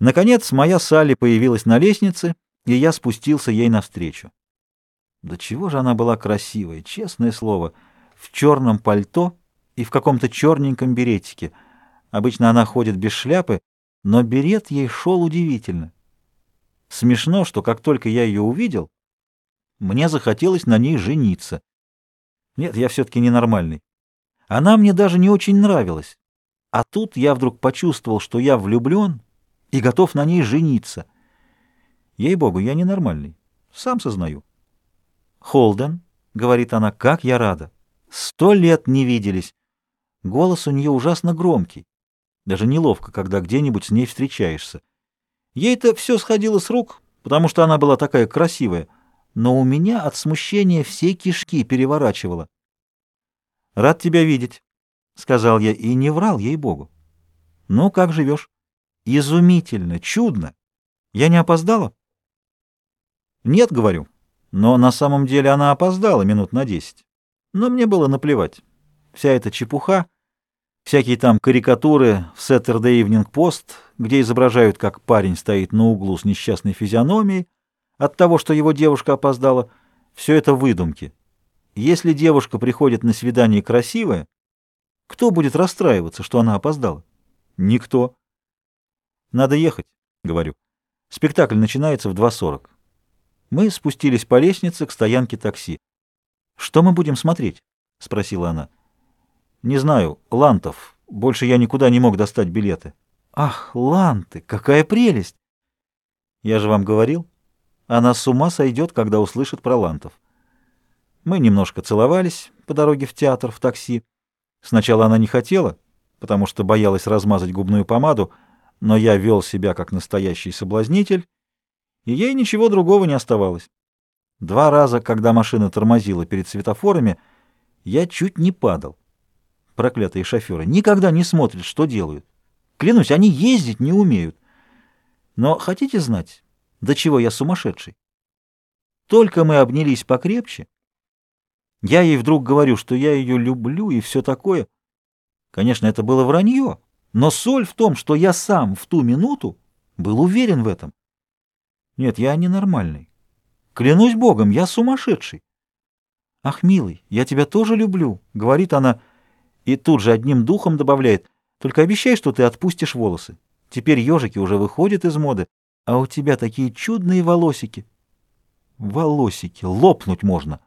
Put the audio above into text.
Наконец, моя Салли появилась на лестнице, и я спустился ей навстречу. Да чего же она была красивая, честное слово, в черном пальто и в каком-то черненьком беретике. Обычно она ходит без шляпы, но берет ей шел удивительно. Смешно, что как только я ее увидел, мне захотелось на ней жениться. Нет, я все-таки ненормальный. Она мне даже не очень нравилась. А тут я вдруг почувствовал, что я влюблен и готов на ней жениться. Ей-богу, я ненормальный. Сам сознаю. «Холден», — говорит она, — «как я рада! Сто лет не виделись!» Голос у нее ужасно громкий. Даже неловко, когда где-нибудь с ней встречаешься. Ей-то все сходило с рук, потому что она была такая красивая, но у меня от смущения все кишки переворачивало. «Рад тебя видеть», — сказал я, и не врал ей-богу. «Ну, как живешь?» «Изумительно, чудно. Я не опоздала?» «Нет, — говорю, — но на самом деле она опоздала минут на десять. Но мне было наплевать. Вся эта чепуха, всякие там карикатуры в Saturday Evening Post, где изображают, как парень стоит на углу с несчастной физиономией от того, что его девушка опоздала, все это выдумки. Если девушка приходит на свидание красивая, кто будет расстраиваться, что она опоздала? Никто. Надо ехать, говорю. Спектакль начинается в 2.40. Мы спустились по лестнице к стоянке такси. Что мы будем смотреть? Спросила она. Не знаю, Лантов. Больше я никуда не мог достать билеты. Ах, Ланты, какая прелесть! Я же вам говорил, она с ума сойдет, когда услышит про Лантов. Мы немножко целовались по дороге в театр, в такси. Сначала она не хотела, потому что боялась размазать губную помаду, но я вел себя как настоящий соблазнитель, и ей ничего другого не оставалось. Два раза, когда машина тормозила перед светофорами, я чуть не падал. Проклятые шоферы никогда не смотрят, что делают. Клянусь, они ездить не умеют. Но хотите знать, до чего я сумасшедший? Только мы обнялись покрепче, я ей вдруг говорю, что я ее люблю и все такое. Конечно, это было вранье, но соль в том, что я сам в ту минуту был уверен в этом. Нет, я ненормальный. Клянусь Богом, я сумасшедший. «Ах, милый, я тебя тоже люблю», — говорит она, и тут же одним духом добавляет, «только обещай, что ты отпустишь волосы. Теперь ежики уже выходят из моды, а у тебя такие чудные волосики». Волосики, лопнуть можно.